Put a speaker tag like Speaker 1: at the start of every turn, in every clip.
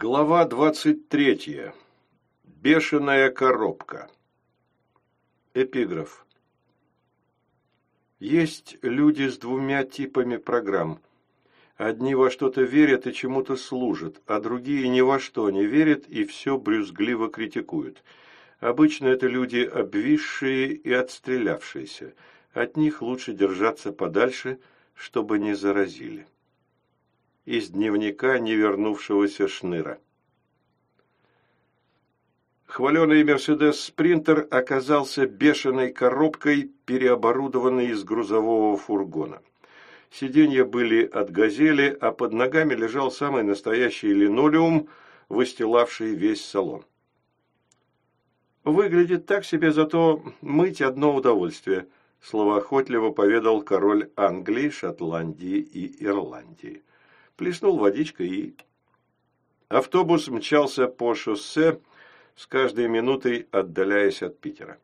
Speaker 1: Глава двадцать третья. Бешеная коробка. Эпиграф. Есть люди с двумя типами программ. Одни во что-то верят и чему-то служат, а другие ни во что не верят и все брюзгливо критикуют. Обычно это люди обвисшие и отстрелявшиеся. От них лучше держаться подальше, чтобы не заразили из дневника невернувшегося Шныра. Хваленый «Мерседес Спринтер» оказался бешеной коробкой, переоборудованной из грузового фургона. Сиденья были от «Газели», а под ногами лежал самый настоящий линолеум, выстилавший весь салон. «Выглядит так себе, зато мыть одно удовольствие», – словоохотливо поведал король Англии, Шотландии и Ирландии плеснул водичкой и... Автобус мчался по шоссе, с каждой минутой отдаляясь от Питера.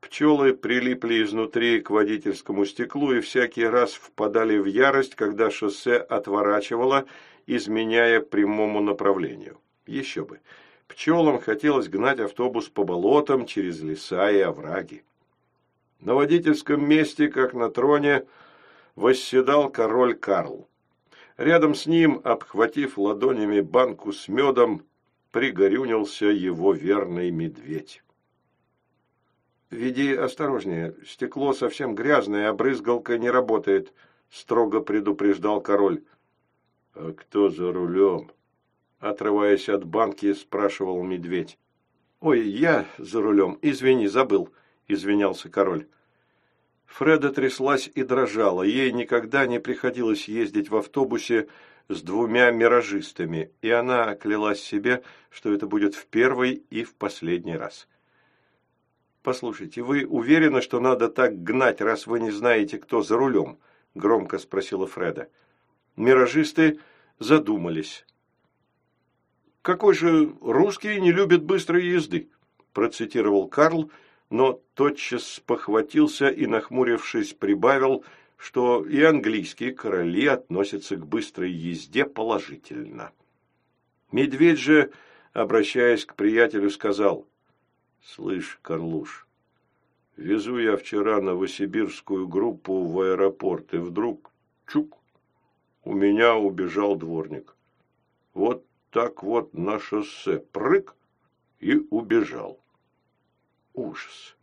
Speaker 1: Пчелы прилипли изнутри к водительскому стеклу и всякий раз впадали в ярость, когда шоссе отворачивало, изменяя прямому направлению. Еще бы. Пчелам хотелось гнать автобус по болотам через леса и овраги. На водительском месте, как на троне, восседал король Карл. Рядом с ним, обхватив ладонями банку с медом, пригорюнился его верный медведь. «Веди осторожнее, стекло совсем грязное, а брызгалка не работает», — строго предупреждал король. «А кто за рулем?» — отрываясь от банки, спрашивал медведь. «Ой, я за рулем, извини, забыл», — извинялся король. Фреда тряслась и дрожала. Ей никогда не приходилось ездить в автобусе с двумя миражистами, и она клялась себе, что это будет в первый и в последний раз. «Послушайте, вы уверены, что надо так гнать, раз вы не знаете, кто за рулем?» – громко спросила Фреда. Миражисты задумались. «Какой же русский не любит быстрой езды?» – процитировал Карл – но тотчас спохватился и, нахмурившись, прибавил, что и английские короли относятся к быстрой езде положительно. Медведь же, обращаясь к приятелю, сказал, «Слышь, Карлуш, везу я вчера новосибирскую группу в аэропорт, и вдруг, чук, у меня убежал дворник. Вот так вот на шоссе прыг и убежал. Ужас!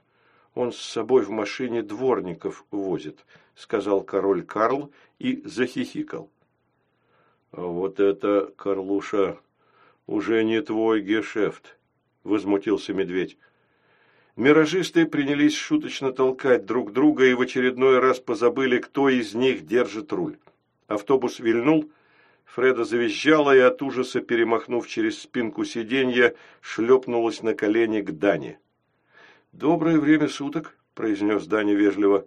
Speaker 1: Он с собой в машине дворников возит, сказал король Карл и захихикал. Вот это, Карлуша, уже не твой гешефт, возмутился медведь. Миражисты принялись шуточно толкать друг друга и в очередной раз позабыли, кто из них держит руль. Автобус вильнул, Фреда завизжала и от ужаса, перемахнув через спинку сиденья, шлепнулась на колени к Дане. «Доброе время суток», – произнес Даня вежливо.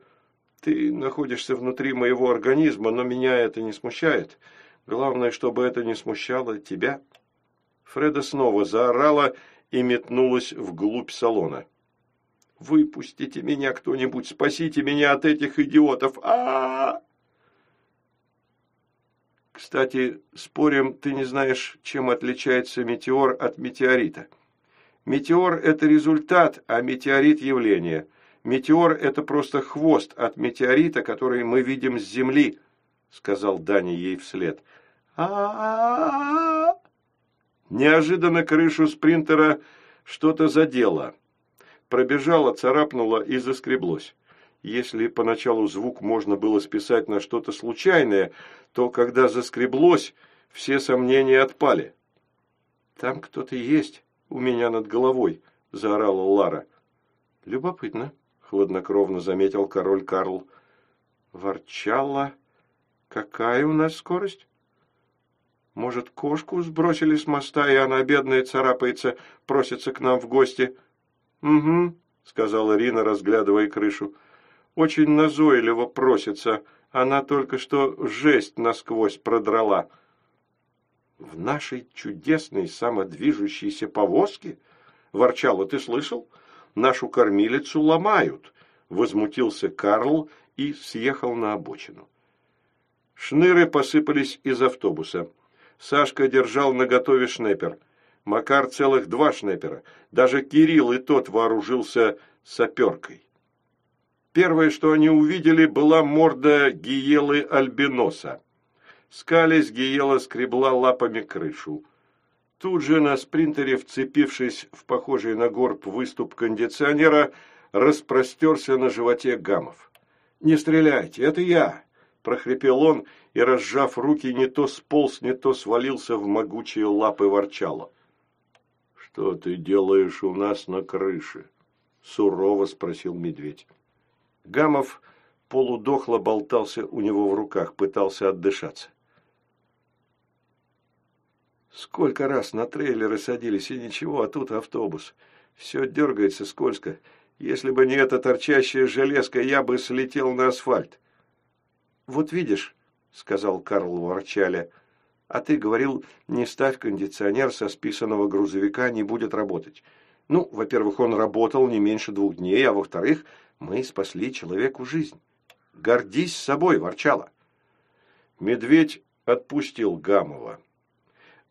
Speaker 1: «Ты находишься внутри моего организма, но меня это не смущает. Главное, чтобы это не смущало тебя». Фреда снова заорала и метнулась вглубь салона. «Выпустите меня кто-нибудь, спасите меня от этих идиотов! а! Кстати, спорим, ты не знаешь, чем отличается метеор от метеорита. Метеор – это результат, а метеорит – явление. Метеор – это просто хвост от метеорита, который мы видим с Земли, – сказал Дани ей вслед. а Неожиданно крышу спринтера что-то задело. Пробежало, царапнуло и заскреблось. Если поначалу звук можно было списать на что-то случайное, то когда заскреблось, все сомнения отпали. «Там кто-то есть», у меня над головой!» – заорала Лара. «Любопытно», – хладнокровно заметил король Карл. «Ворчала. Какая у нас скорость?» «Может, кошку сбросили с моста, и она, бедная, царапается, просится к нам в гости?» «Угу», – сказала Рина, разглядывая крышу. «Очень назойливо просится. Она только что жесть насквозь продрала». В нашей чудесной самодвижущейся повозке? Ворчала, ты слышал? Нашу кормилицу ломают. Возмутился Карл и съехал на обочину. Шныры посыпались из автобуса. Сашка держал наготове шнепер. Макар целых два шнепера. Даже Кирилл и тот вооружился саперкой. Первое, что они увидели, была морда гиелы альбиноса. Скались гиела скребла лапами крышу. Тут же на спринтере, вцепившись в похожий на горб выступ кондиционера, распростерся на животе Гамов. «Не стреляйте, это я!» – прохрипел он и, разжав руки, не то сполз, не то свалился в могучие лапы ворчала. «Что ты делаешь у нас на крыше?» – сурово спросил медведь. Гамов полудохло болтался у него в руках, пытался отдышаться. Сколько раз на трейлеры садились, и ничего, а тут автобус. Все дергается скользко. Если бы не эта торчащая железка, я бы слетел на асфальт. «Вот видишь», — сказал Карл ворчаля, — «а ты говорил, не ставь кондиционер со списанного грузовика, не будет работать. Ну, во-первых, он работал не меньше двух дней, а во-вторых, мы спасли человеку жизнь. Гордись собой, ворчала». Медведь отпустил Гамова.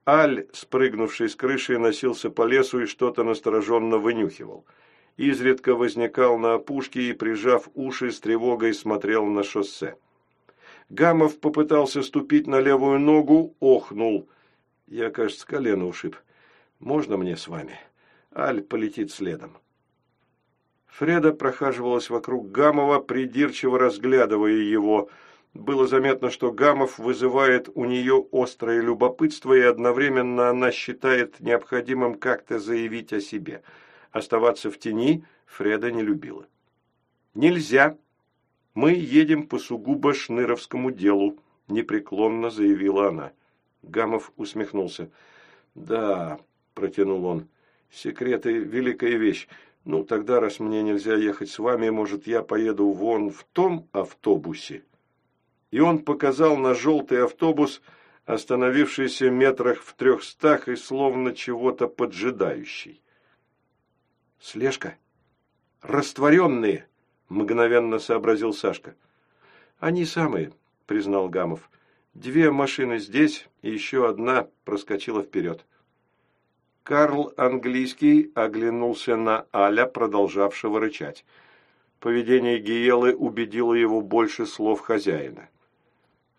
Speaker 1: Аль, спрыгнувший с крыши, носился по лесу и что-то настороженно вынюхивал. Изредка возникал на опушке и, прижав уши, с тревогой смотрел на шоссе. Гамов попытался ступить на левую ногу, охнул. Я, кажется, колено ушиб. Можно мне с вами? Аль полетит следом. Фреда прохаживалась вокруг Гамова, придирчиво разглядывая его – было заметно, что Гамов вызывает у нее острое любопытство, и одновременно она считает необходимым как-то заявить о себе. Оставаться в тени Фреда не любила. «Нельзя. Мы едем по сугубо шныровскому делу», – непреклонно заявила она. Гамов усмехнулся. «Да», – протянул он, – «секреты – великая вещь. Ну, тогда, раз мне нельзя ехать с вами, может, я поеду вон в том автобусе?» И он показал на желтый автобус, остановившийся метрах в трехстах и словно чего-то поджидающий. «Слежка? Растворенные!» – мгновенно сообразил Сашка. «Они самые», – признал Гамов. «Две машины здесь, и еще одна проскочила вперед». Карл Английский оглянулся на Аля, продолжавшего рычать. Поведение Гиелы убедило его больше слов хозяина.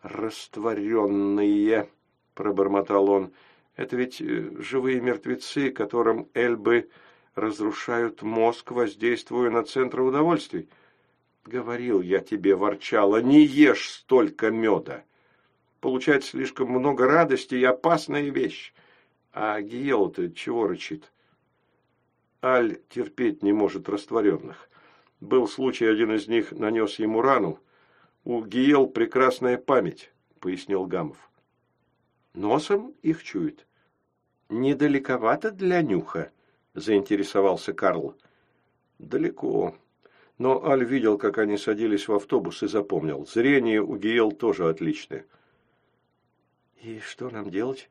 Speaker 1: «Растворенные», — пробормотал он, — «это ведь э, живые мертвецы, которым эльбы разрушают мозг, воздействуя на центры удовольствий. Говорил я тебе, ворчала, не ешь столько меда. Получать слишком много радости и опасная вещь. А Гиел-то чего рычит? Аль терпеть не может растворенных. Был случай, один из них нанес ему рану, у Гиел прекрасная память, пояснил Гамов. Носом их чует. Недалековато для нюха, заинтересовался Карл. Далеко. Но Аль видел, как они садились в автобус и запомнил. Зрение у Гиел тоже отличное. «И что нам делать?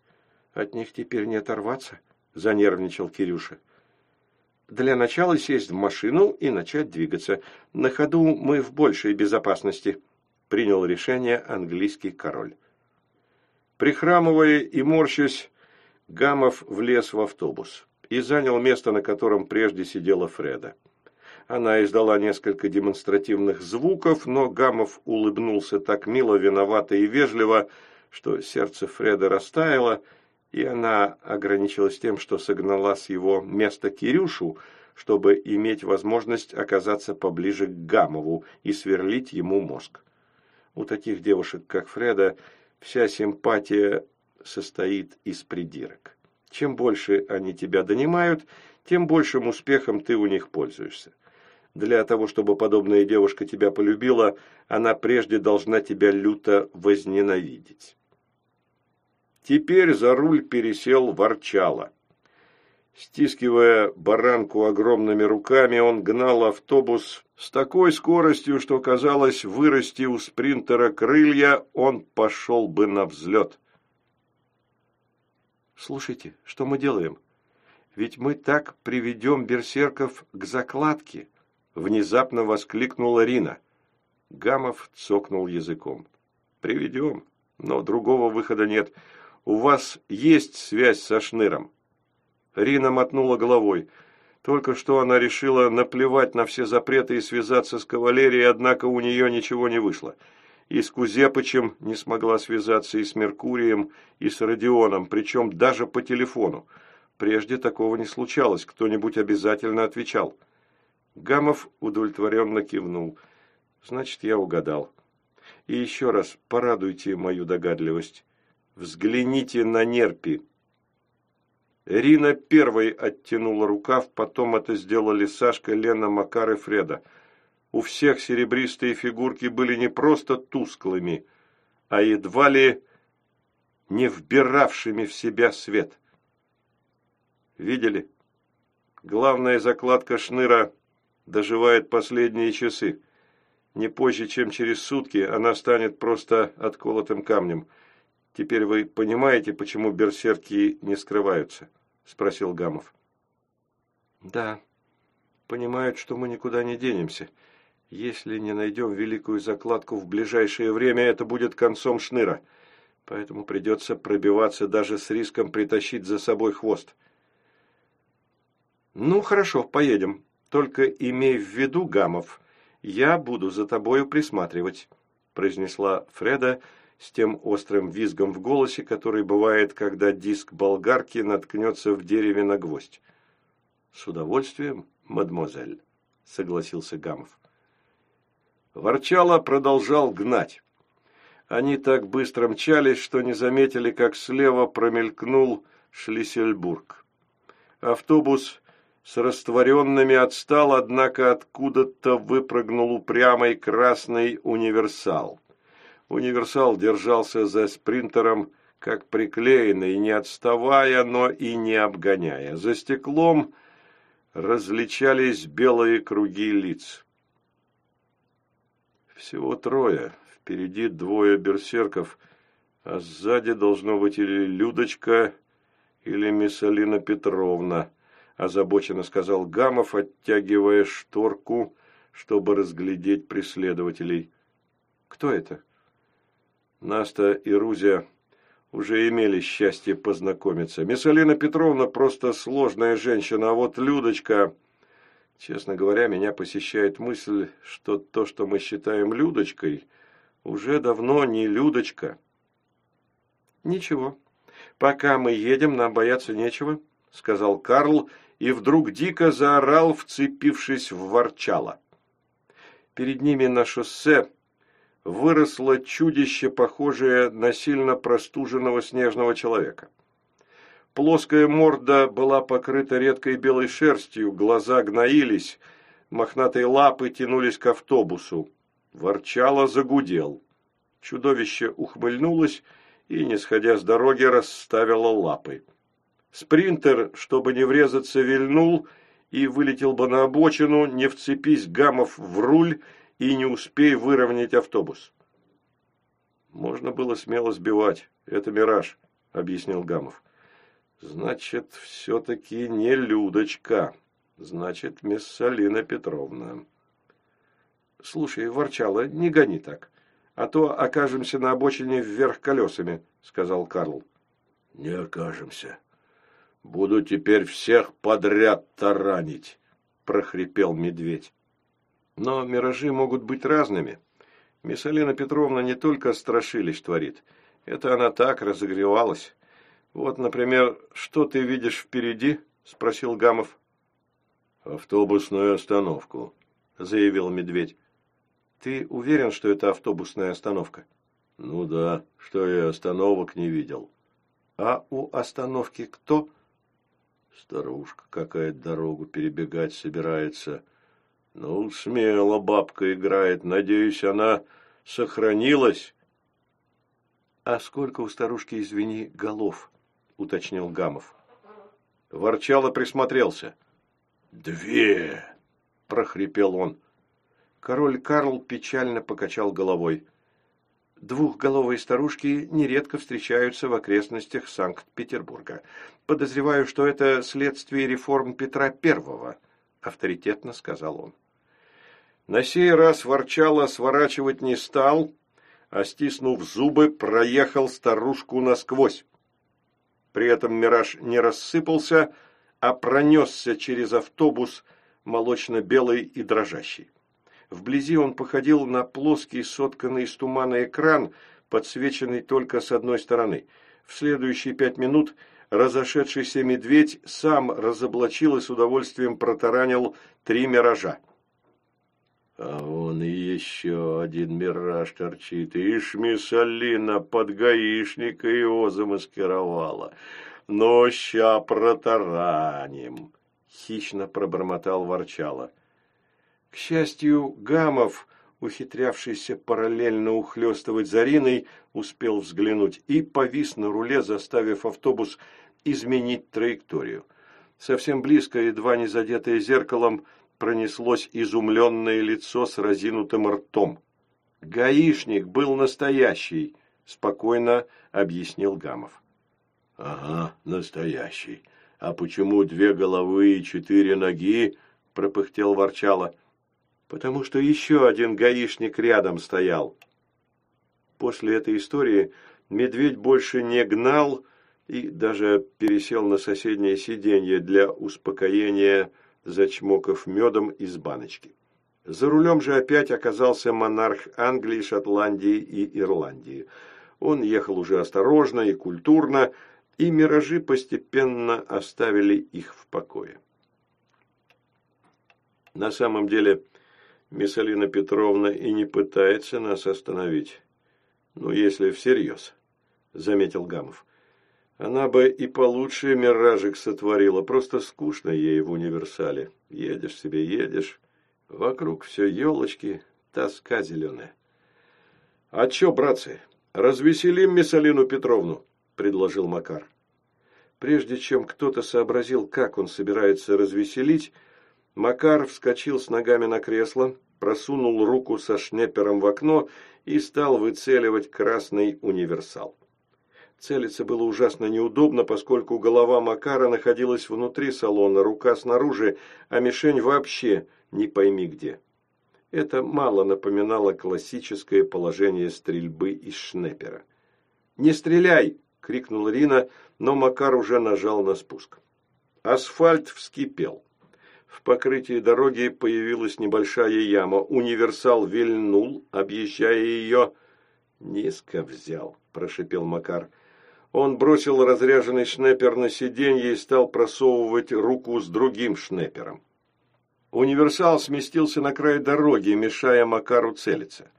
Speaker 1: От них теперь не оторваться?» – занервничал Кирюша. «Для начала сесть в машину и начать двигаться. На ходу мы в большей безопасности», принял решение английский король. Прихрамывая и морщась, Гамов влез в автобус и занял место, на котором прежде сидела Фреда. Она издала несколько демонстративных звуков, но Гамов улыбнулся так мило, виновато и вежливо, что сердце Фреда растаяло, и она ограничилась тем, что согнала с его места Кирюшу, чтобы иметь возможность оказаться поближе к Гамову и сверлить ему мозг. У таких девушек, как Фреда, вся симпатия состоит из придирок. Чем больше они тебя донимают, тем большим успехом ты у них пользуешься. Для того, чтобы подобная девушка тебя полюбила, она прежде должна тебя люто возненавидеть. Теперь за руль пересел Ворчало. Стискивая баранку огромными руками, он гнал автобус с такой скоростью, что казалось, вырасти у спринтера крылья, он пошел бы на взлет. «Слушайте, что мы делаем? Ведь мы так приведем берсерков к закладке!» Внезапно воскликнула Рина. Гамов цокнул языком. «Приведем, но другого выхода нет. у вас есть связь со Шныром?» Рина мотнула головой. Только что она решила наплевать на все запреты и связаться с кавалерией, однако у нее ничего не вышло. И с Кузепычем не смогла связаться, и с Меркурием, и с Родионом, причем даже по телефону. Прежде такого не случалось, кто-нибудь обязательно отвечал. Гамов удовлетворенно кивнул. «Значит, я угадал. И еще раз порадуйте мою догадливость. Взгляните на нерпи». Рина первой оттянула рукав, потом это сделали Сашка, Лена, Макар и Фреда. У всех серебристые фигурки были не просто тусклыми, а едва ли не вбиравшими в себя свет. Видели? Главная закладка шныра доживает последние часы. Не позже, чем через сутки, она станет просто отколотым камнем – Теперь вы понимаете, почему берсерки не скрываются? Спросил Гамов. Да, понимают, что мы никуда не денемся. Если не найдем великую закладку в ближайшее время, это будет концом шныра. Поэтому придется пробиваться даже с риском притащить за собой хвост. Ну, хорошо, поедем. Только имей в виду, Гамов, я буду за тобою присматривать, произнесла Фреда, с тем острым визгом в голосе, который бывает, когда диск болгарки наткнется в дереве на гвоздь. «С удовольствием, мадемуазель», — согласился Гамов. Ворчало продолжал гнать. Они так быстро мчались, что не заметили, как слева промелькнул Шлиссельбург. Автобус с растворенными отстал, однако откуда-то выпрыгнул упрямый красный универсал. Универсал держался за спринтером, как приклеенный, не отставая, но и не обгоняя. За стеклом различались белые круги лиц. Всего трое. Впереди двое берсерков, а сзади должно быть или Людочка, или Миссалина Петровна, озабоченно сказал Гамов, оттягивая шторку, чтобы разглядеть преследователей. «Кто это?» Наста и Рузя уже имели счастье познакомиться. Миссалина Петровна просто сложная женщина, а вот Людочка... Честно говоря, меня посещает мысль, что то, что мы считаем Людочкой, уже давно не Людочка. Ничего, пока мы едем, нам бояться нечего, сказал Карл, и вдруг дико заорал, вцепившись в ворчало. Перед ними на шоссе выросло чудище, похожее на сильно простуженного снежного человека. Плоская морда была покрыта редкой белой шерстью, глаза гноились, мохнатые лапы тянулись к автобусу. Ворчало загудел. Чудовище ухмыльнулось и, не сходя с дороги, расставило лапы. Спринтер, чтобы не врезаться, вильнул и вылетел бы на обочину, не вцепись гамов в руль и не успей выровнять автобус. Можно было смело сбивать. Это мираж, объяснил Гамов. Значит, все-таки не Людочка. Значит, мисс Салина Петровна. Слушай, ворчала, не гони так. А то окажемся на обочине вверх колесами, сказал Карл. Не окажемся. Буду теперь всех подряд таранить, прохрипел медведь. Но миражи могут быть разными. Миссалина Петровна не только страшилищ творит. Это она так разогревалась. Вот, например, что ты видишь впереди? Спросил Гамов. Автобусную остановку, заявил медведь. Ты уверен, что это автобусная остановка? Ну да, что я остановок не видел. А у остановки кто? Старушка какая дорогу перебегать собирается. Ну, смело бабка играет. Надеюсь, она сохранилась. А сколько у старушки, извини, голов? Уточнил Гамов. Ворчало присмотрелся. Две! прохрипел он. Король Карл печально покачал головой. Двухголовые старушки нередко встречаются в окрестностях Санкт-Петербурга. Подозреваю, что это следствие реформ Петра Первого, авторитетно сказал он. На сей раз ворчало сворачивать не стал, а, стиснув зубы, проехал старушку насквозь. При этом «Мираж» не рассыпался, а пронесся через автобус молочно-белый и дрожащий. Вблизи он походил на плоский, сотканный из тумана экран, подсвеченный только с одной стороны. В следующие пять минут разошедшийся медведь сам разоблачил и с удовольствием протаранил три миража. А он и еще один мираж торчит. Ишь, Миссалина под гаишника его замаскировала. Но ща протараним. Хищно пробормотал ворчало. К счастью, Гамов, ухитрявшийся параллельно ухлёстывать Зариной, успел взглянуть и повис на руле, заставив автобус изменить траекторию. Совсем близко, едва не задетое зеркалом, пронеслось изумленное лицо с разинутым ртом. «Гаишник был настоящий», – спокойно объяснил Гамов. «Ага, настоящий. А почему две головы и четыре ноги?» – пропыхтел ворчало. «Потому что еще один гаишник рядом стоял». После этой истории медведь больше не гнал и даже пересел на соседнее сиденье для успокоения – зачмокав медом из баночки. За рулем же опять оказался монарх Англии, Шотландии и Ирландии. Он ехал уже осторожно и культурно, и миражи постепенно оставили их в покое. На самом деле, Миссалина Петровна и не пытается нас остановить. Ну, если всерьез, — заметил Гамов. Она бы и получше миражик сотворила, просто скучно ей в универсале. Едешь себе, едешь, вокруг все елочки, тоска зеленая. — А че, братцы, развеселим Миссалину Петровну? – предложил Макар. Прежде чем кто-то сообразил, как он собирается развеселить, Макар вскочил с ногами на кресло, просунул руку со шнепером в окно и стал выцеливать красный универсал. Целиться было ужасно неудобно, поскольку голова Макара находилась внутри салона, рука снаружи, а мишень вообще не пойми где. Это мало напоминало классическое положение стрельбы из шнепера. «Не стреляй!» – крикнул Рина, но Макар уже нажал на спуск. Асфальт вскипел. В покрытии дороги появилась небольшая яма. Универсал вильнул, объезжая ее. «Низко взял», – прошипел Макар. Он бросил разряженный шнепер на сиденье и стал просовывать руку с другим шнепером. Универсал сместился на край дороги, мешая Макару целиться.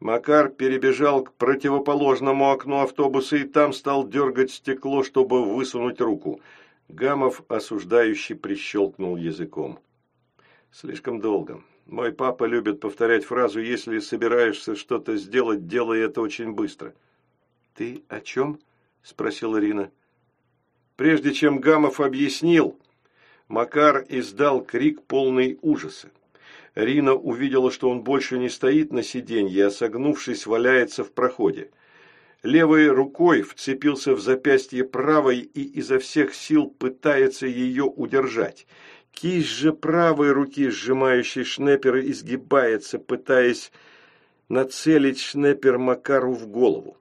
Speaker 1: Макар перебежал к противоположному окну автобуса и там стал дергать стекло, чтобы высунуть руку. Гамов осуждающий прищелкнул языком. «Слишком долго. Мой папа любит повторять фразу «Если собираешься что-то сделать, делай это очень быстро». «Ты о чем?» – спросила Ирина. Прежде чем Гамов объяснил, Макар издал крик полный ужаса. Рина увидела, что он больше не стоит на сиденье, а согнувшись, валяется в проходе. Левой рукой вцепился в запястье правой и изо всех сил пытается ее удержать. Кисть же правой руки, сжимающей шнепера, изгибается, пытаясь нацелить шнепер Макару в голову.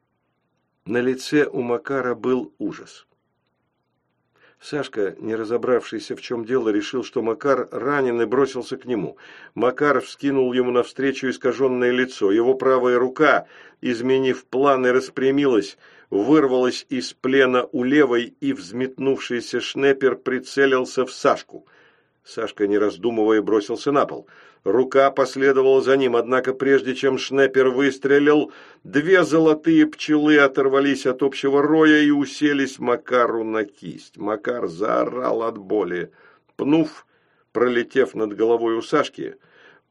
Speaker 1: На лице у Макара был ужас. Сашка, не разобравшийся, в чем дело, решил, что Макар ранен и бросился к нему. Макар вскинул ему навстречу искаженное лицо. Его правая рука, изменив планы, распрямилась, вырвалась из плена у левой, и взметнувшийся шнепер прицелился в Сашку. Сашка, не раздумывая, бросился на пол. Рука последовала за ним, однако прежде чем Шнеппер выстрелил, две золотые пчелы оторвались от общего роя и уселись Макару на кисть. Макар заорал от боли. Пнув, пролетев над головой у Сашки,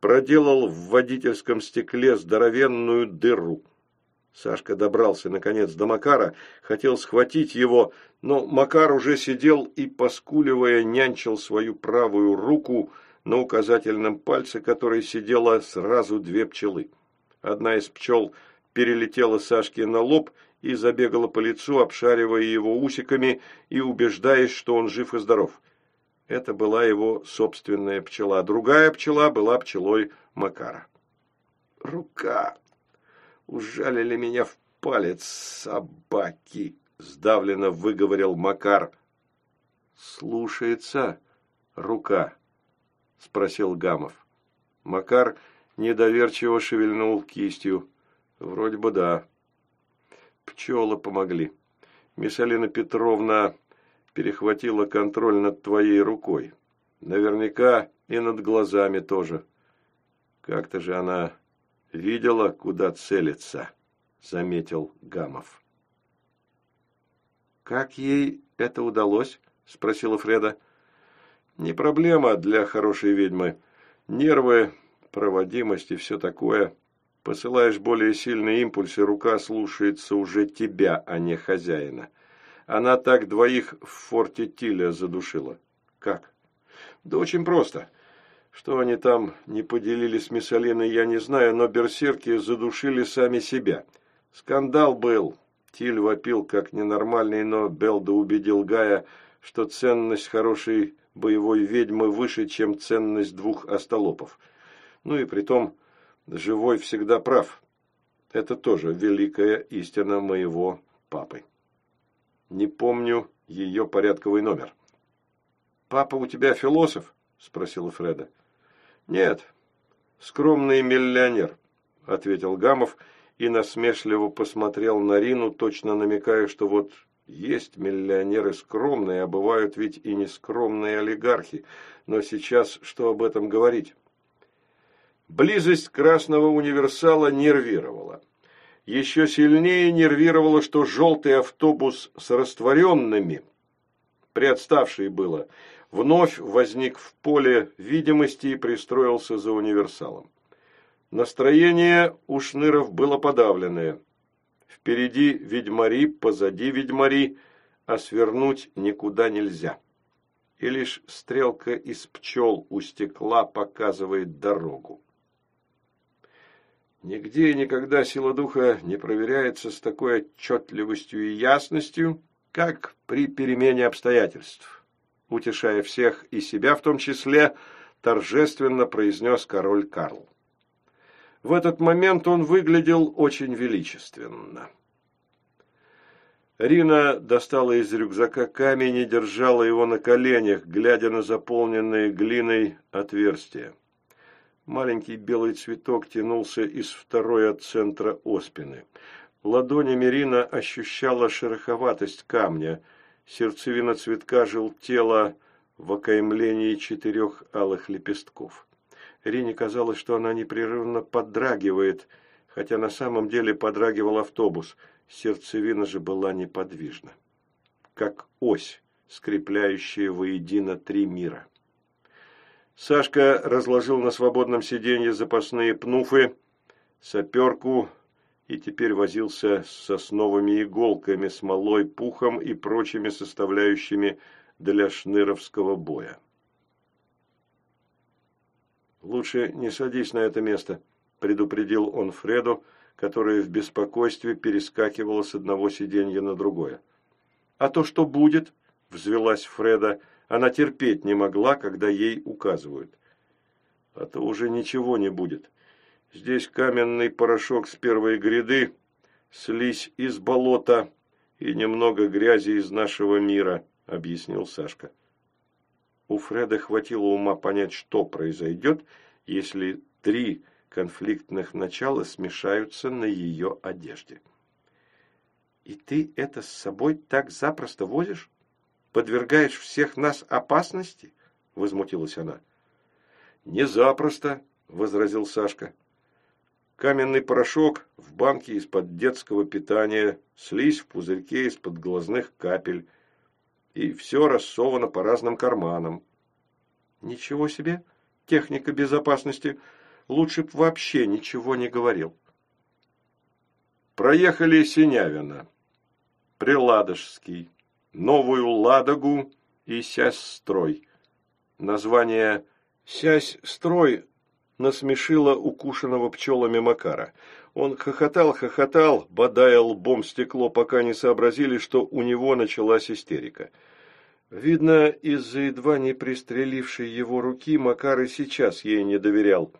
Speaker 1: проделал в водительском стекле здоровенную дыру. Сашка добрался, наконец, до Макара, хотел схватить его, но Макар уже сидел и, поскуливая, нянчил свою правую руку, на указательном пальце которой сидело сразу две пчелы. Одна из пчел перелетела Сашке на лоб и забегала по лицу, обшаривая его усиками и убеждаясь, что он жив и здоров. Это была его собственная пчела. Другая пчела была пчелой Макара. «Рука! Ужалили меня в палец собаки!» – сдавленно выговорил Макар. «Слушается рука?» – спросил Гамов. Макар недоверчиво шевельнул кистью. «Вроде бы да». Пчелы помогли. Миссалина Петровна перехватила контроль над твоей рукой. Наверняка и над глазами тоже. Как-то же она видела, куда целиться, заметил Гамов. Как ей это удалось? спросила Фреда. Не проблема для хорошей ведьмы. Нервы, проводимость и все такое. Посылаешь более сильные импульсы, рука слушается уже тебя, а не хозяина. Она так двоих в форте Тиля задушила. Как? Да очень просто. Что они там не поделили с Миссалиной, я не знаю, но берсерки задушили сами себя. Скандал был. Тиль вопил как ненормальный, но Белда убедил Гая, что ценность хорошей боевой ведьмы выше, чем ценность двух остолопов. Ну и притом, живой всегда прав. Это тоже великая истина моего папы. Не помню ее порядковый номер. «Папа у тебя философ?» – спросила Фреда. «Нет, скромный миллионер», – ответил Гамов и насмешливо посмотрел на Рину, точно намекая, что вот есть миллионеры скромные, а бывают ведь и нескромные олигархи. Но сейчас что об этом говорить? Близость красного универсала нервировала. Еще сильнее нервировало, что желтый автобус с растворенными, приотставший было, вновь возник в поле видимости и пристроился за универсалом. Настроение у Шныров было подавленное. Впереди ведьмари, позади ведьмари, а свернуть никуда нельзя. И лишь стрелка из пчел у стекла показывает дорогу. Нигде и никогда сила духа не проверяется с такой отчетливостью и ясностью, как при перемене обстоятельств. Утешая всех и себя в том числе, торжественно произнес король Карл. В этот момент он выглядел очень величественно. Рина достала из рюкзака камень и держала его на коленях, глядя на заполненные глиной отверстия. Маленький белый цветок тянулся из второй от центра оспины. Ладонями Рина ощущала шероховатость камня. Сердцевина цветка желтела в окаймлении четырех алых лепестков. Рине казалось, что она непрерывно подрагивает, хотя на самом деле подрагивал автобус. Сердцевина же была неподвижна, как ось, скрепляющая воедино три мира. Сашка разложил на свободном сиденье запасные пнуфы, саперку и теперь возился с сосновыми иголками, смолой, пухом и прочими составляющими для шныровского боя. «Лучше не садись на это место», – предупредил он Фреду, которая в беспокойстве перескакивала с одного сиденья на другое. «А то что будет?» – взвелась Фреда – она терпеть не могла, когда ей указывают. А то уже ничего не будет. Здесь каменный порошок с первой гряды, слизь из болота и немного грязи из нашего мира, объяснил Сашка. У Фреда хватило ума понять, что произойдет, если три конфликтных начала смешаются на ее одежде. «И ты это с собой так запросто возишь?» подвергаешь всех нас опасности?» – возмутилась она. «Не запросто», – возразил Сашка. «Каменный порошок в банке из-под детского питания, слизь в пузырьке из-под глазных капель, и все рассовано по разным карманам». «Ничего себе! Техника безопасности! Лучше б вообще ничего не говорил». Проехали Синявина. Приладожский. Новую Ладогу и Сясь-строй. Название «Сясь-строй» насмешило укушенного пчелами Макара. Он хохотал, хохотал, бодая лбом стекло, пока не сообразили, что у него началась истерика. Видно, из-за едва не пристрелившей его руки Макар и сейчас ей не доверял.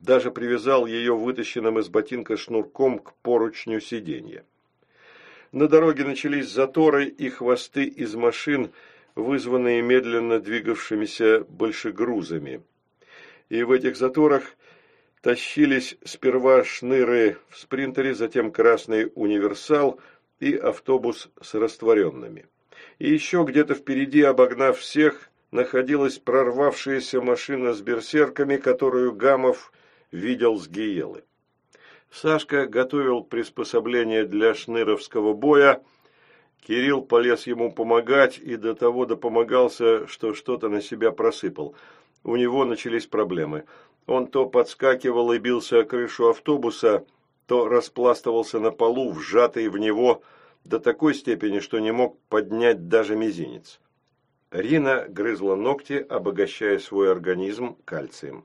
Speaker 1: Даже привязал ее вытащенным из ботинка шнурком к поручню сиденья. На дороге начались заторы и хвосты из машин, вызванные медленно двигавшимися большегрузами. И в этих заторах тащились сперва шныры в спринтере, затем красный универсал и автобус с растворенными. И еще где-то впереди, обогнав всех, находилась прорвавшаяся машина с берсерками, которую Гамов видел с Гиелы. Сашка готовил приспособление для шныровского боя. Кирилл полез ему помогать и до того допомогался, что что-то на себя просыпал. У него начались проблемы. Он то подскакивал и бился о крышу автобуса, то распластывался на полу, вжатый в него до такой степени, что не мог поднять даже мизинец. Рина грызла ногти, обогащая свой организм кальцием.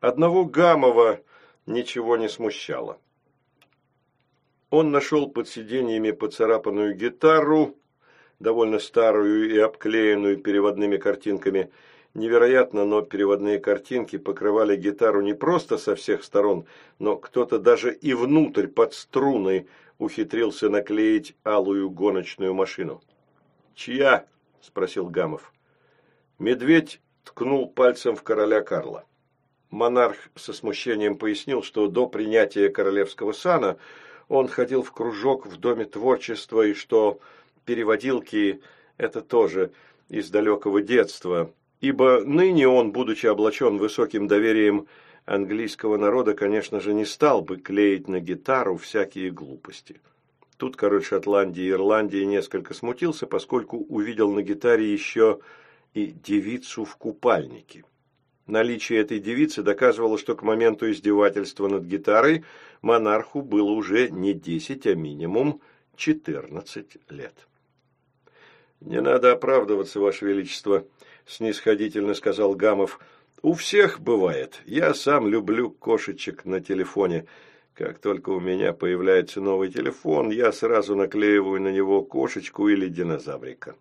Speaker 1: Одного Гамова ничего не смущало. Он нашел под сиденьями поцарапанную гитару, довольно старую и обклеенную переводными картинками. Невероятно, но переводные картинки покрывали гитару не просто со всех сторон, но кто-то даже и внутрь под струной ухитрился наклеить алую гоночную машину. «Чья?» – спросил Гамов. Медведь ткнул пальцем в короля Карла. Монарх со смущением пояснил, что до принятия королевского сана он ходил в кружок в Доме творчества и что переводилки – это тоже из далекого детства, ибо ныне он, будучи облачен высоким доверием английского народа, конечно же, не стал бы клеить на гитару всякие глупости. Тут король Шотландии и Ирландии несколько смутился, поскольку увидел на гитаре еще и девицу в купальнике. Наличие этой девицы доказывало, что к моменту издевательства над гитарой монарху было уже не десять, а минимум четырнадцать лет. «Не надо оправдываться, Ваше Величество», – снисходительно сказал Гамов. «У всех бывает. Я сам люблю кошечек на телефоне. Как только у меня появляется новый телефон, я сразу наклеиваю на него кошечку или динозаврика».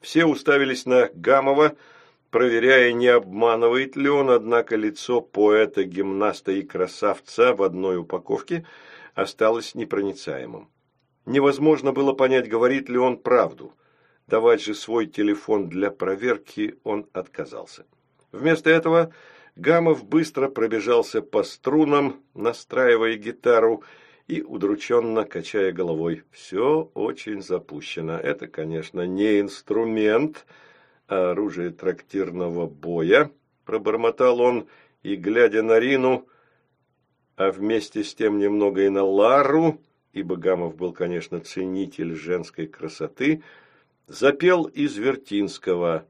Speaker 1: Все уставились на Гамова – проверяя, не обманывает ли он, однако лицо поэта, гимнаста и красавца в одной упаковке осталось непроницаемым. Невозможно было понять, говорит ли он правду. Давать же свой телефон для проверки он отказался. Вместо этого Гамов быстро пробежался по струнам, настраивая гитару и удрученно качая головой. Все очень запущено. Это, конечно, не инструмент, а оружие трактирного боя, пробормотал он, и, глядя на Рину, а вместе с тем немного и на Лару, ибо Гамов был, конечно, ценитель женской красоты, запел из Вертинского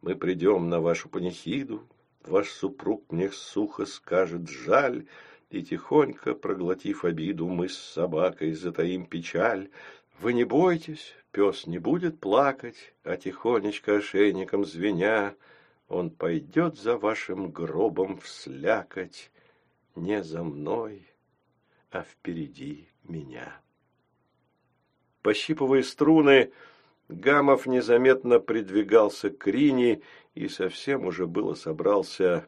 Speaker 1: «Мы придем на вашу панихиду, ваш супруг мне сухо скажет жаль, и тихонько, проглотив обиду, мы с собакой затаим печаль. Вы не бойтесь, Пес не будет плакать, а тихонечко ошейником звеня, Он пойдет за вашим гробом вслякать Не за мной, а впереди меня. Пощипывая струны, Гамов незаметно придвигался к Рине и совсем уже было собрался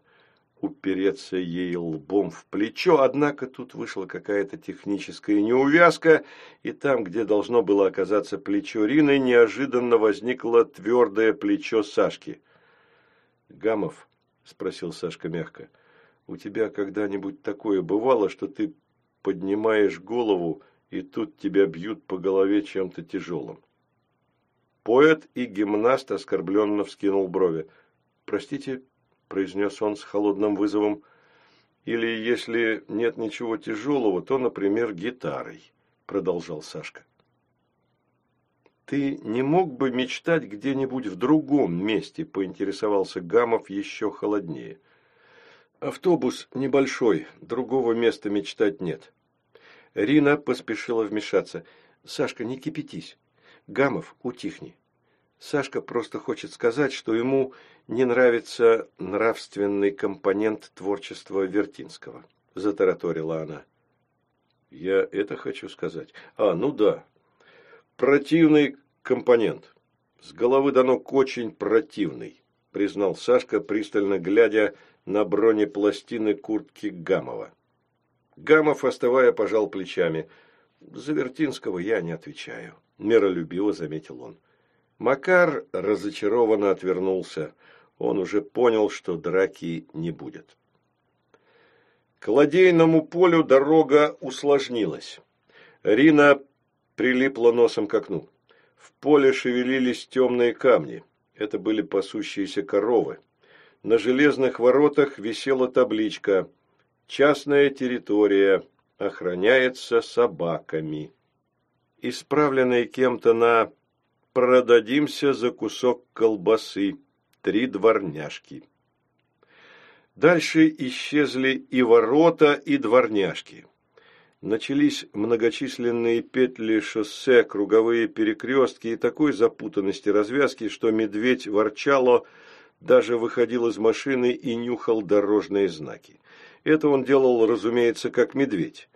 Speaker 1: упереться ей лбом в плечо, однако тут вышла какая-то техническая неувязка, и там, где должно было оказаться плечо Рины, неожиданно возникло твердое плечо Сашки. «Гамов», — спросил Сашка мягко, — «у тебя когда-нибудь такое бывало, что ты поднимаешь голову, и тут тебя бьют по голове чем-то тяжелым?» Поэт и гимнаст оскорбленно вскинул брови. «Простите, – произнес он с холодным вызовом. «Или, если нет ничего тяжелого, то, например, гитарой», – продолжал Сашка. «Ты не мог бы мечтать где-нибудь в другом месте?» – поинтересовался Гамов еще холоднее. «Автобус небольшой, другого места мечтать нет». Рина поспешила вмешаться. «Сашка, не кипятись. Гамов, утихни. Сашка просто хочет сказать, что ему не нравится нравственный компонент творчества Вертинского, затараторила она. Я это хочу сказать. А, ну да. Противный компонент. С головы до ног очень противный, признал Сашка, пристально глядя на бронепластины куртки Гамова. Гамов, остывая, пожал плечами. За Вертинского я не отвечаю, миролюбиво заметил он. Макар разочарованно отвернулся. Он уже понял, что драки не будет. К ладейному полю дорога усложнилась. Рина прилипла носом к окну. В поле шевелились темные камни. Это были пасущиеся коровы. На железных воротах висела табличка «Частная территория охраняется собаками». Исправленный кем-то на «Продадимся за кусок колбасы. Три дворняжки». Дальше исчезли и ворота, и дворняжки. Начались многочисленные петли шоссе, круговые перекрестки и такой запутанности развязки, что медведь ворчало – даже выходил из машины и нюхал дорожные знаки. Это он делал, разумеется, как медведь.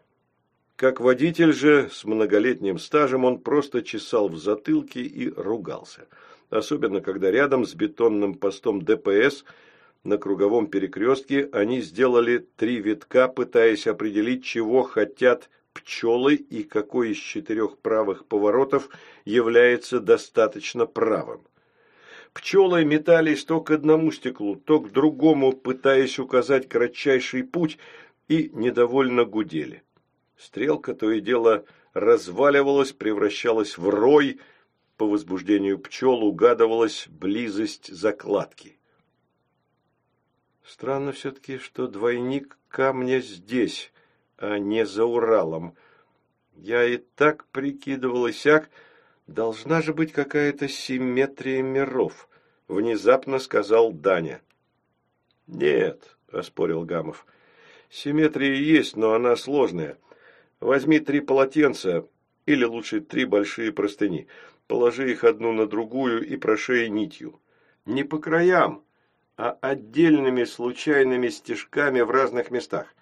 Speaker 1: Как водитель же с многолетним стажем он просто чесал в затылке и ругался. Особенно, когда рядом с бетонным постом ДПС на круговом перекрестке они сделали три витка, пытаясь определить, чего хотят пчелы и какой из четырех правых поворотов является достаточно правым. Пчелы метались то к одному стеклу, то к другому, пытаясь указать кратчайший путь, и недовольно гудели. Стрелка то и дело разваливалась, превращалась в рой, по возбуждению пчел угадывалась близость закладки. Странно все-таки, что двойник камня здесь, а не за Уралом. Я и так прикидывал сяк, «Должна же быть какая-то симметрия миров», — внезапно сказал Даня. «Нет», — оспорил Гамов. «Симметрия есть, но она сложная. Возьми три полотенца, или лучше три большие простыни, положи их одну на другую и прошей нитью. Не по краям, а отдельными случайными стежками в разных местах.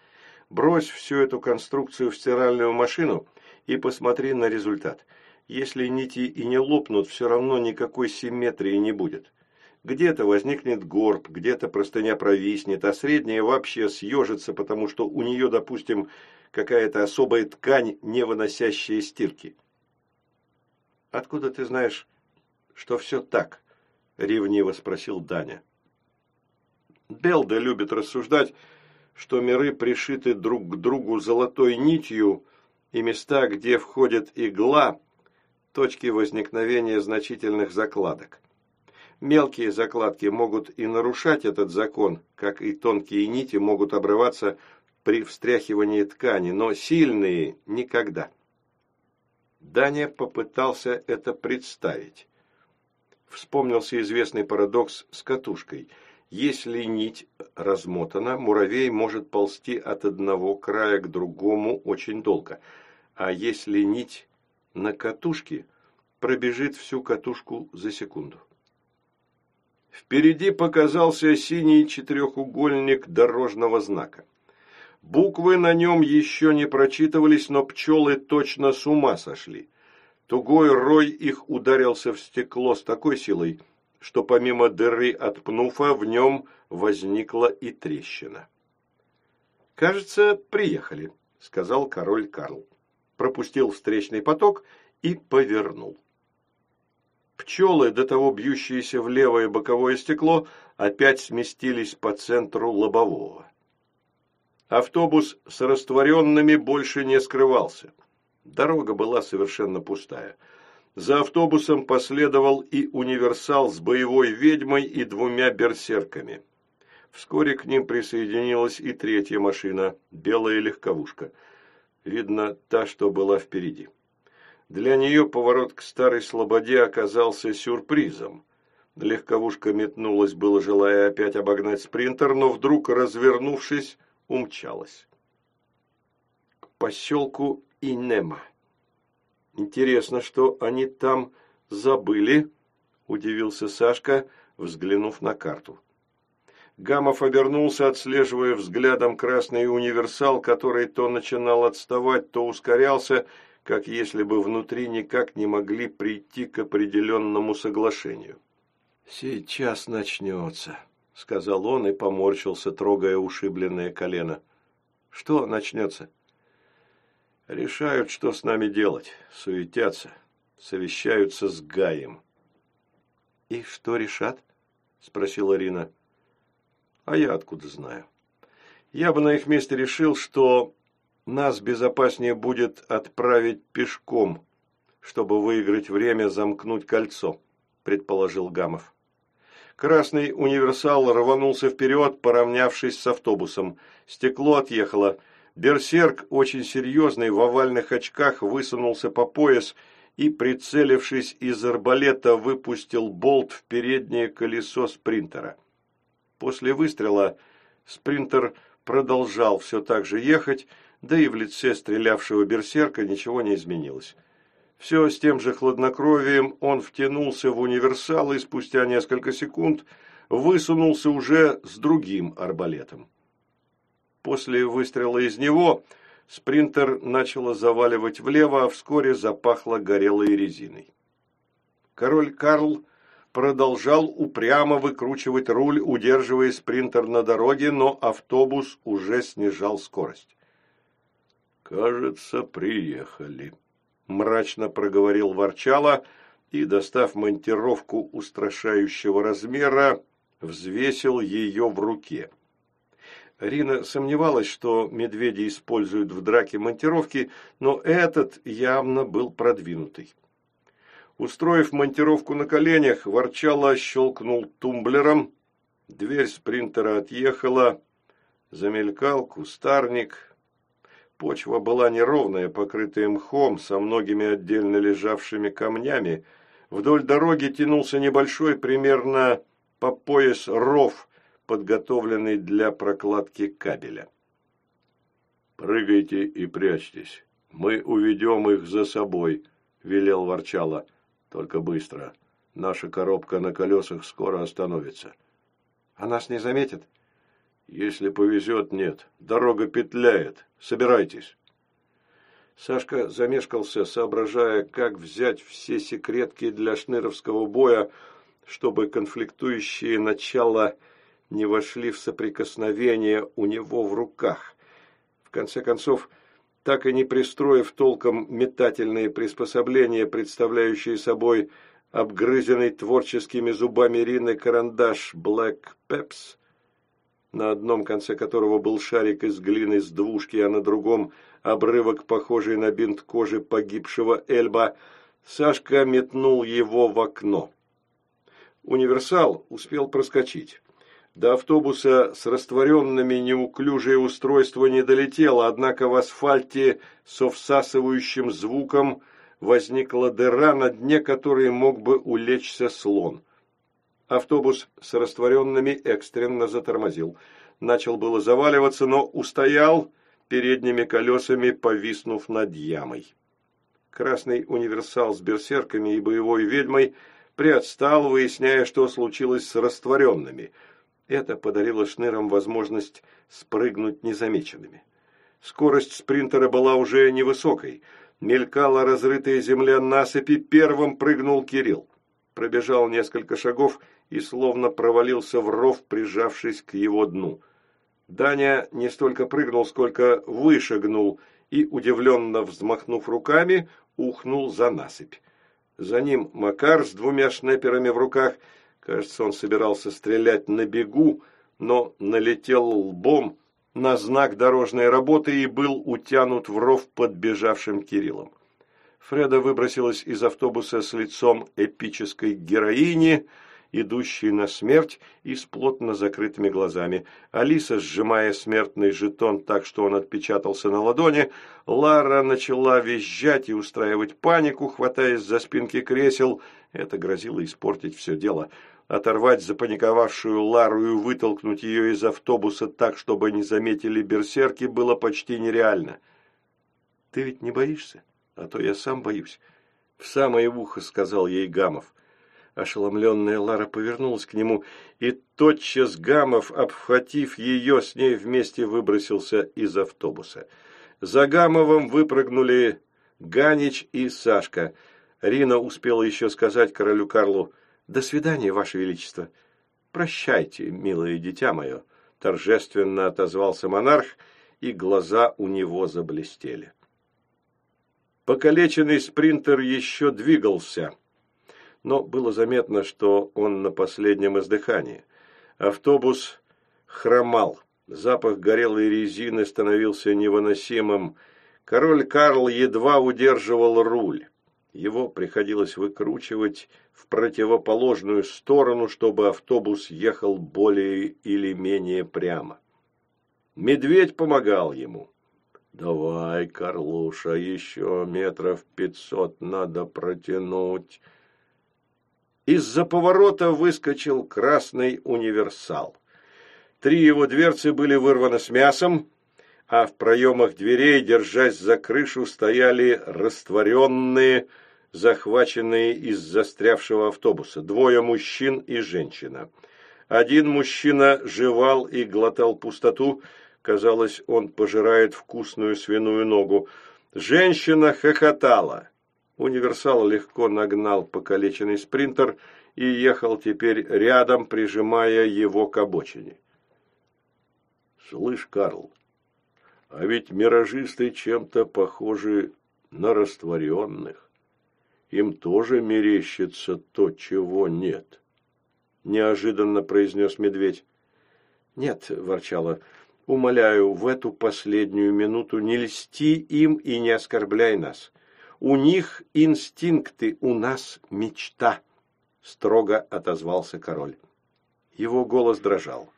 Speaker 1: Брось всю эту конструкцию в стиральную машину и посмотри на результат. Если нити и не лопнут, все равно никакой симметрии не будет. Где-то возникнет горб, где-то простыня провиснет, а средняя вообще съежится, потому что у нее, допустим, какая-то особая ткань, не выносящая стирки. «Откуда ты знаешь, что все так?» – ревниво спросил Даня. Белда любит рассуждать, что миры пришиты друг к другу золотой нитью, и места, где входит игла, точки возникновения значительных закладок. Мелкие закладки могут и нарушать этот закон, как и тонкие нити могут обрываться при встряхивании ткани, но сильные – никогда. Даня попытался это представить. Вспомнился известный парадокс с катушкой. Если нить размотана, муравей может ползти от одного края к другому очень долго, а если нить на катушке пробежит всю катушку за секунду. Впереди показался синий четырехугольник дорожного знака. Буквы на нем еще не прочитывались, но пчелы точно с ума сошли. Тугой рой их ударился в стекло с такой силой, что помимо дыры от пнуфа в нем возникла и трещина. «Кажется, приехали», — сказал король Карл пропустил встречный поток и повернул. Пчелы, до того бьющиеся в левое боковое стекло, опять сместились по центру лобового. Автобус с растворенными больше не скрывался. Дорога была совершенно пустая. За автобусом последовал и универсал с боевой ведьмой и двумя берсерками. Вскоре к ним присоединилась и третья машина, белая легковушка – Видно, та, что была впереди. Для нее поворот к Старой Слободе оказался сюрпризом. Легковушка метнулась, было желая опять обогнать спринтер, но вдруг, развернувшись, умчалась. К поселку Инема. Интересно, что они там забыли, удивился Сашка, взглянув на карту. Гамов обернулся, отслеживая взглядом красный универсал, который то начинал отставать, то ускорялся, как если бы внутри никак не могли прийти к определенному соглашению. «Сейчас начнется», — сказал он и поморщился, трогая ушибленное колено. «Что начнется?» Решают, что с нами делать. Суетятся. Совещаются с Гаем.
Speaker 2: «И что решат?» – спросила Рина.
Speaker 1: «А я откуда знаю? Я бы на их месте решил, что нас безопаснее будет отправить пешком, чтобы выиграть время замкнуть кольцо», – предположил Гамов. Красный универсал рванулся вперед, поравнявшись с автобусом. Стекло отъехало. Берсерк, очень серьезный, в овальных очках, высунулся по пояс и, прицелившись из арбалета, выпустил болт в переднее колесо спринтера. После выстрела спринтер продолжал все так же ехать, да и в лице стрелявшего берсерка ничего не изменилось. Все с тем же хладнокровием он втянулся в универсал и спустя несколько секунд высунулся уже с другим арбалетом. После выстрела из него спринтер начало заваливать влево, а вскоре запахло горелой резиной. Король Карл продолжал упрямо выкручивать руль, удерживая спринтер на дороге, но автобус уже снижал скорость.
Speaker 2: «Кажется, приехали», мрачно проговорил Ворчало и, достав монтировку устрашающего размера, взвесил ее в руке.
Speaker 1: Рина сомневалась, что медведи используют в драке монтировки, но этот явно был продвинутый. Устроив монтировку на коленях, Ворчало щелкнул тумблером, дверь спринтера отъехала, замелькал кустарник, Почва была неровная, покрытая мхом, со многими отдельно лежавшими камнями. Вдоль дороги тянулся небольшой, примерно по пояс ров, подготовленный для прокладки кабеля.
Speaker 2: «Прыгайте и прячьтесь. Мы уведем их за собой», — велел Ворчало. «Только быстро. Наша коробка на колесах скоро остановится».
Speaker 1: «А нас не заметят?»
Speaker 2: Если повезет, нет. Дорога петляет. Собирайтесь.
Speaker 1: Сашка замешкался, соображая, как взять все секретки для шныровского боя, чтобы конфликтующие начала не вошли в соприкосновение у него в руках. В конце концов, так и не пристроив толком метательные приспособления, представляющие собой обгрызенный творческими зубами Рины карандаш Black Peps, на одном конце которого был шарик из глины с двушки, а на другом обрывок, похожий на бинт кожи погибшего Эльба, Сашка метнул его в окно. Универсал успел проскочить. До автобуса с растворенными неуклюжее устройство не долетело, однако в асфальте со всасывающим звуком возникла дыра, на дне которой мог бы улечься слон. Автобус с растворенными экстренно затормозил. Начал было заваливаться, но устоял, передними колесами повиснув над ямой. Красный универсал с берсерками и боевой ведьмой приотстал, выясняя, что случилось с растворенными. Это подарило шнырам возможность спрыгнуть незамеченными. Скорость спринтера была уже невысокой. Мелькала разрытая земля насыпи, первым прыгнул Кирилл. Пробежал несколько шагов и словно провалился в ров, прижавшись к его дну. Даня не столько прыгнул, сколько вышагнул и, удивленно взмахнув руками, ухнул за насыпь. За ним Макар с двумя шнеперами в руках, кажется, он собирался стрелять на бегу, но налетел лбом на знак дорожной работы и был утянут в ров подбежавшим Кириллом. Фреда выбросилась из автобуса с лицом эпической героини – идущий на смерть и с плотно закрытыми глазами. Алиса, сжимая смертный жетон так, что он отпечатался на ладони, Лара начала визжать и устраивать панику, хватаясь за спинки кресел. Это грозило испортить все дело. Оторвать запаниковавшую Лару и вытолкнуть ее из автобуса так, чтобы не заметили берсерки, было почти нереально. «Ты ведь не боишься? А то я сам боюсь». «В самое ухо», — сказал ей Гамов. Ошеломленная Лара повернулась к нему, и тотчас Гамов, обхватив ее, с ней вместе выбросился из автобуса. За Гамовым выпрыгнули Ганич и Сашка. Рина успела еще сказать королю Карлу «До свидания, Ваше Величество». «Прощайте, милое дитя мое», – торжественно отозвался монарх, и глаза у него заблестели. Покалеченный спринтер еще двигался, но было заметно, что он на последнем издыхании. Автобус хромал, запах горелой резины становился невыносимым. Король Карл едва удерживал руль. Его приходилось выкручивать в противоположную сторону, чтобы автобус ехал более или менее прямо. Медведь помогал ему. «Давай, Карлуша, еще метров пятьсот надо протянуть». Из-за поворота выскочил красный универсал. Три его дверцы были вырваны с мясом, а в проемах дверей, держась за крышу, стояли растворенные, захваченные из застрявшего автобуса, двое мужчин и женщина. Один мужчина жевал и глотал пустоту, казалось, он пожирает вкусную свиную ногу. Женщина хохотала. Универсал легко нагнал покалеченный спринтер и ехал теперь рядом, прижимая его к обочине. «Слышь, Карл, а ведь миражисты чем-то похожи на растворенных. Им тоже мерещится то, чего нет», — неожиданно произнес медведь. «Нет», — ворчала, — «умоляю, в эту последнюю минуту не льсти им и не оскорбляй нас». У них инстинкты, у нас мечта, строго отозвался король. Его голос дрожал.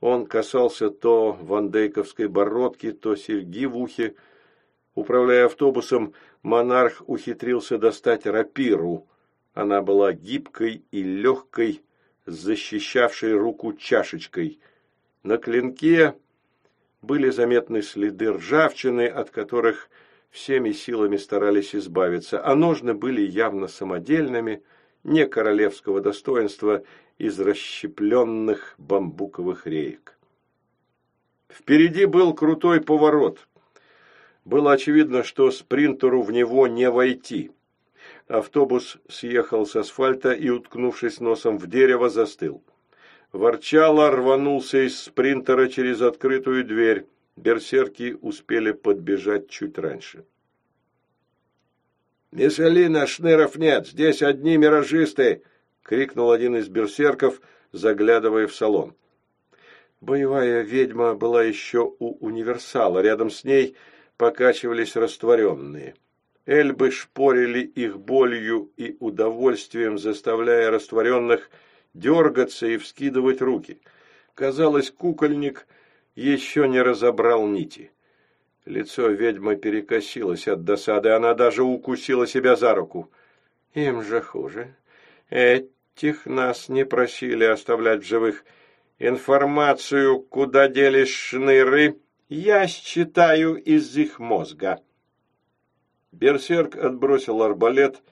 Speaker 1: Он касался то вандейковской бородки, то серьги в ухе. Управляя автобусом, монарх ухитрился достать рапиру. Она была гибкой и легкой, защищавшей руку чашечкой. На клинке были заметны следы ржавчины, от которых всеми силами старались избавиться, а ножны были явно самодельными, не королевского достоинства, из расщепленных бамбуковых реек. Впереди был крутой поворот. Было очевидно, что спринтеру в него не войти. Автобус съехал с асфальта и, уткнувшись носом в дерево, застыл. Ворчало рванулся из спринтера через открытую дверь. Берсерки успели подбежать чуть раньше. «Мишелина, шныров нет, здесь одни миражисты!» — крикнул один из берсерков, заглядывая в салон. Боевая ведьма была еще у универсала, рядом с ней покачивались растворенные. Эльбы шпорили их болью и удовольствием, заставляя растворенных дергаться и вскидывать руки. Казалось, кукольник еще не разобрал нити. Лицо ведьмы перекосилось от досады, она даже укусила себя за руку. Им же хуже. Этих нас не просили оставлять в живых. Информацию, куда делись шныры, я считаю из их мозга. Берсерк отбросил арбалет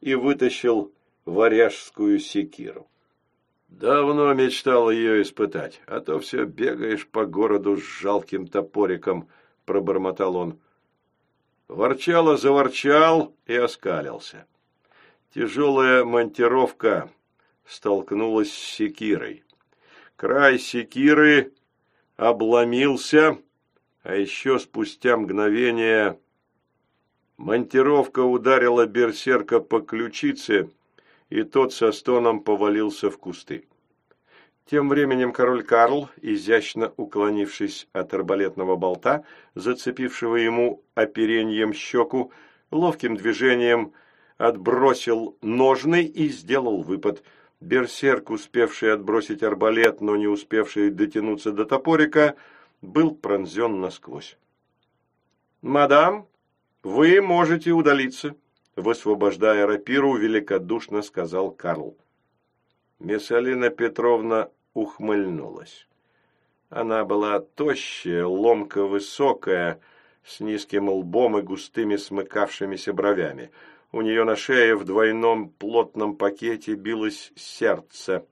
Speaker 1: и вытащил варяжскую секиру. Давно мечтал ее испытать, а то все бегаешь по городу с жалким топориком, пробормотал он. Ворчало заворчал и оскалился. Тяжелая монтировка столкнулась с секирой. Край секиры обломился, а еще спустя мгновение монтировка ударила берсерка по ключице, и тот со стоном повалился в кусты. Тем временем король Карл, изящно уклонившись от арбалетного болта, зацепившего ему опереньем щеку, ловким движением отбросил ножны и сделал выпад. Берсерк, успевший отбросить арбалет, но не успевший дотянуться до топорика, был пронзен насквозь. «Мадам, вы можете удалиться», — высвобождая рапиру, великодушно сказал Карл. Месалина Петровна ухмыльнулась. Она была тощая, ломко высокая, с низким лбом и густыми смыкавшимися бровями. У нее на шее в двойном плотном пакете билось сердце.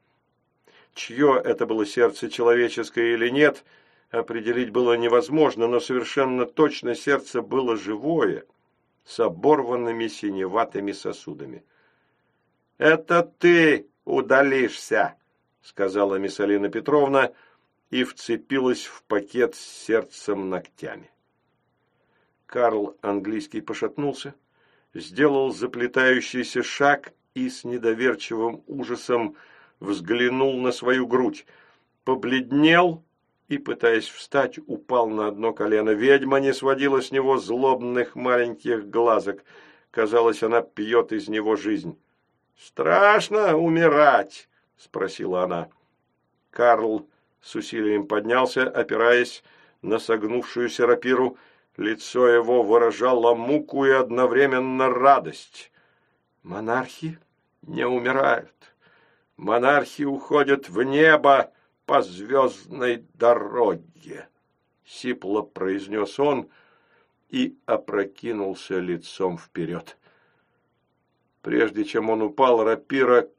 Speaker 1: Чье это было сердце, человеческое или нет, определить было невозможно, но совершенно точно сердце было живое, с оборванными синеватыми сосудами. «Это ты!» удалишься», — сказала Миссалина Петровна и вцепилась в пакет с сердцем ногтями. Карл английский пошатнулся, сделал заплетающийся шаг и с недоверчивым ужасом взглянул на свою грудь, побледнел и, пытаясь встать, упал на одно колено. Ведьма не сводила с него злобных маленьких глазок. Казалось, она пьет из него жизнь. «Страшно умирать?» — спросила она. Карл с усилием поднялся, опираясь на согнувшуюся рапиру. Лицо его выражало муку и одновременно радость. «Монархи не умирают. Монархи уходят в небо по звездной дороге», — сипло произнес он и опрокинулся лицом вперед. Прежде чем он упал, рапира,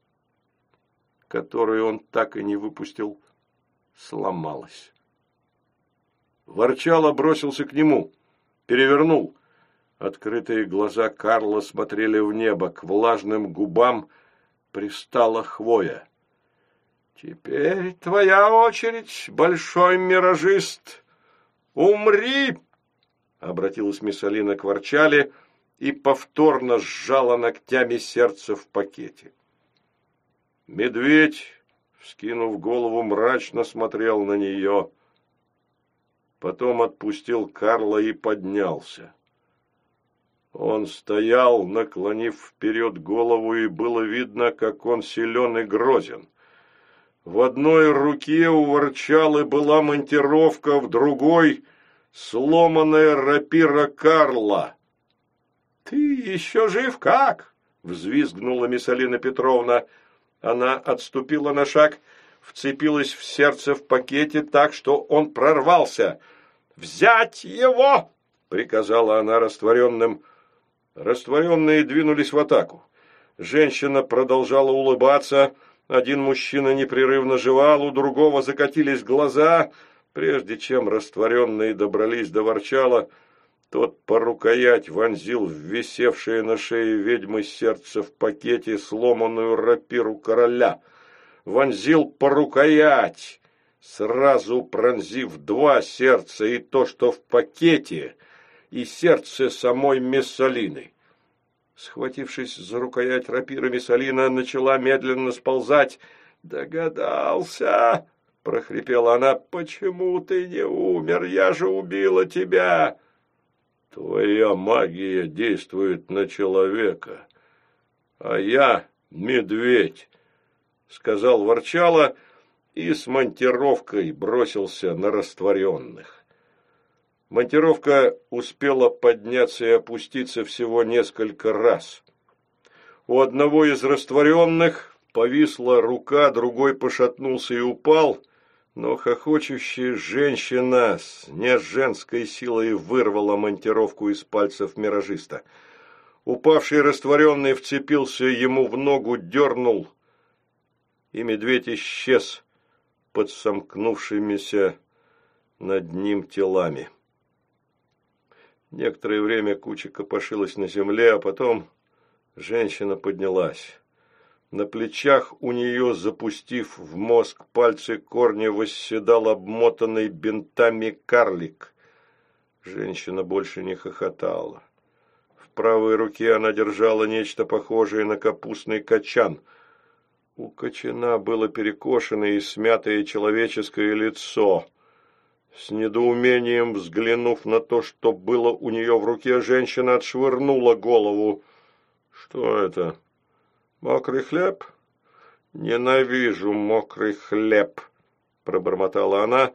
Speaker 1: которую он так и не выпустил, сломалась. Ворчало бросился к нему, перевернул. Открытые глаза Карла смотрели в небо, к влажным губам пристала хвоя. «Теперь твоя очередь, большой миражист! Умри!» Обратилась Миссалина к Ворчале и повторно сжала ногтями сердце в пакете. Медведь, вскинув голову, мрачно смотрел на нее. Потом отпустил Карла и поднялся. Он стоял, наклонив вперед голову, и было видно, как он силен и грозен. В одной руке у была монтировка, в другой — сломанная рапира Карла. «Ты еще жив как?» — взвизгнула Миссалина Петровна. Она отступила на шаг, вцепилась в сердце в пакете так, что он прорвался. «Взять его!» — приказала она растворенным. Растворенные двинулись в атаку. Женщина продолжала улыбаться, один мужчина непрерывно жевал, у другого закатились глаза. Прежде чем растворенные добрались до ворчала, тот по рукоять вонзил в висевшее на шее ведьмы сердце в пакете сломанную рапиру короля. Вонзил по рукоять, сразу пронзив два сердца, и то, что в пакете — и сердце самой Мессалины. Схватившись за рукоять рапира, Мессалина начала медленно сползать. «Догадался!» — прохрипела она. «Почему ты не умер? Я же убила тебя!» «Твоя магия действует на человека, а я медведь», — сказал Ворчала и с монтировкой бросился на растворенных. Монтировка успела подняться и опуститься всего несколько раз. У одного из растворенных повисла рука, другой пошатнулся и упал, но хохочущая женщина с неженской силой вырвала монтировку из пальцев миражиста. Упавший растворенный вцепился ему в ногу, дернул, и медведь исчез под сомкнувшимися над ним телами. Некоторое время куча копошилась на земле, а потом женщина поднялась. На плечах у нее, запустив в мозг пальцы корня, восседал обмотанный бинтами карлик. Женщина больше не хохотала. В правой руке она держала нечто похожее на капустный качан. У качана было перекошенное и смятое человеческое лицо – с недоумением взглянув на то, что было у нее в руке, женщина отшвырнула голову. «Что это? Мокрый хлеб?» «Ненавижу мокрый хлеб», — пробормотала она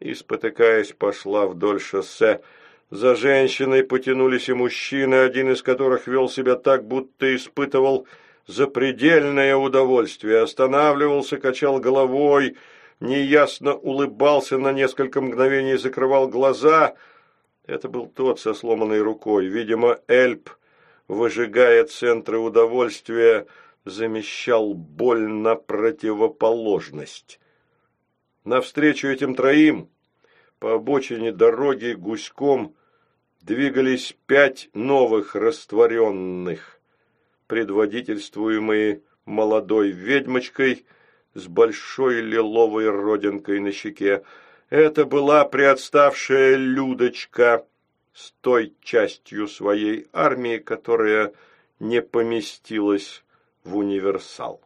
Speaker 1: и, спотыкаясь, пошла вдоль шоссе. За женщиной потянулись и мужчины, один из которых вел себя так, будто испытывал запредельное удовольствие, останавливался, качал головой, неясно улыбался на несколько мгновений и закрывал глаза. Это был тот со сломанной рукой. Видимо, Эльп, выжигая центры удовольствия, замещал боль на противоположность. Навстречу этим троим по обочине дороги гуськом двигались пять новых растворенных, предводительствуемые молодой ведьмочкой – с большой лиловой родинкой на щеке. Это была приотставшая Людочка, с той частью своей армии, которая не поместилась в универсал.